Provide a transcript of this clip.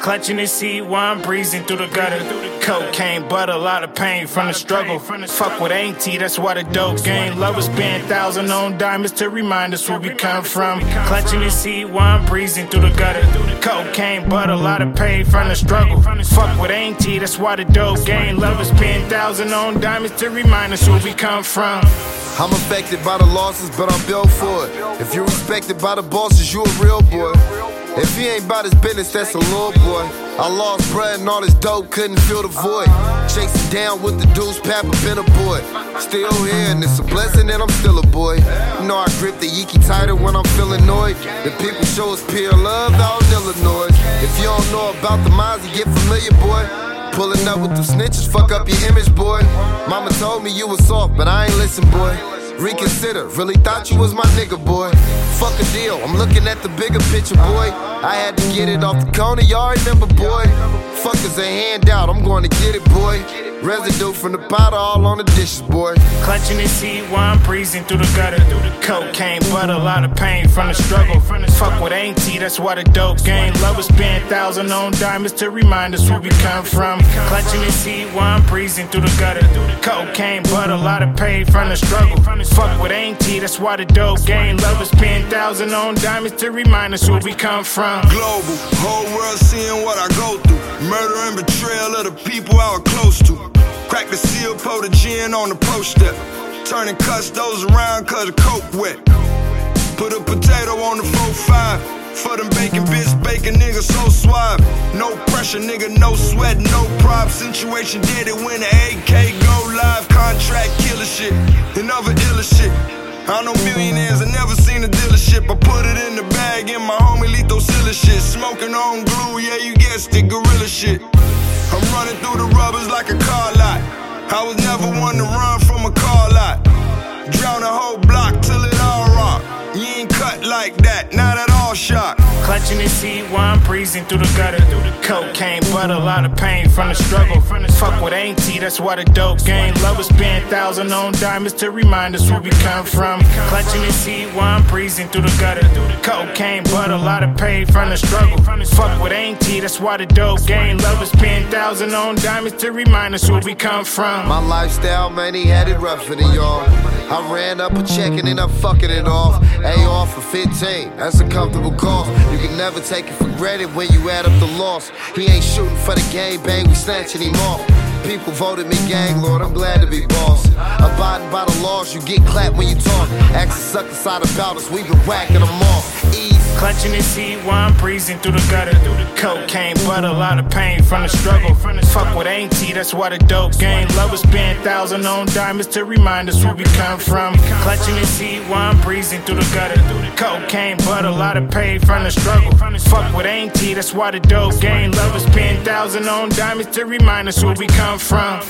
Clutching the seat while I'm breezing through the gutter. Cocaine, but a lot of pain from the struggle. Fuck with auntie, that's why the dope game. Lovers spend thousand on diamonds to remind us where we come from. Clutching the seat while I'm breezing through the gutter. Cocaine, but a lot of pain from the struggle. Fuck with auntie, that's why the dope game. Lovers spend thousand on diamonds to remind us where we come from. I'm affected by the losses, but I'm built for it. If you're respected by the bosses, you a real boy. If he ain't about his business, that's a little boy. I lost bread and all this dope, couldn't fill the void. Chasing down with the deuce, Papa been a boy. Still here, and it's a blessing that I'm still a boy. You know I grip the Yiki tighter when I'm feeling annoyed. The people show us pure love out in Illinois. If you don't know about the Mozzy, get familiar, boy. Pulling up with the snitches, fuck up your image, boy. Mama told me you was soft, but I ain't listen, boy. Reconsider, really thought you was my nigga, boy. Fuck a deal, I'm looking at the bigger picture, boy. I had to get it off the corner, y'all remember, boy. Fuck is a handout, I'm going to get it, boy. Residue from the powder all on the dishes, boy. Clutching the seat while I'm breezing through the gutter. Through the cocaine, but a lot of pain from the struggle. Fuck with auntie, that's why the dope game. Lovers spend thousand on diamonds to remind us where we come from. Clutching the seat while I'm breezing through the gutter. Do the cocaine, but a lot of pain from the struggle. Fuck with auntie, that's why the dope game. Lovers spend thousand on diamonds to remind us where we come from. Global, whole world seeing what I go through. Murder and betrayal of the people I was close to. Crack the seal, pour the gin on the pro step. Turning custos around cause the coke wet. Put a potato on the 4-5. For them bacon bitch, bacon nigga so suave. No pressure, nigga, no sweat, no prop. Situation did it when the AK go live. Contract killer shit, and other iller shit. I know millionaires, I never seen a dealership. I put it in the bag in my homie Lethal Silla shit. Smoking on glue, yeah, you guessed it, gorilla shit. Through the rubbers like a car lot. I was never one to run from a car lot. Drown a whole block till it all rock. You ain't cut like that, not at all shot. Clutching the seat while I'm breezing through the gutter. Cocaine, but a lot of pain from the struggle. Fuck with auntie, that's why the dope game. Lovers spend thousand on diamonds to remind us where we come from. Clutching the seat while I'm breezing through the gutter. Cocaine, but a lot of pain from the struggle. Fuck with auntie, that's why the dope game. Lovers spend thousand on diamonds to remind us where we come from. My lifestyle, man, he had it rougher than y'all. I ran up a check and then I'm fucking it off. A off for 15, that's a comfortable cost. You can never take it for granted when you add up the loss. He ain't shooting for the game, bang, we snatching him off. People voted me gang lord, I'm glad to be boss. Abiding you get clapped when you talk. Ask the sucker side about us, we been whacking them off. Easy. Clutching the seat while I'm breezing through the gutter. Through the cocaine, but a lot of pain from the struggle. From the Fuck with auntie, that's why the dope game. Lovers spend thousand on diamonds to remind us where we come from. Clutching the seat while I'm breezing through the gutter. Through the cocaine, but a lot of pain from the struggle. Fuck with auntie, that's why the dope game. Lovers spend thousand on diamonds to remind us where we come from.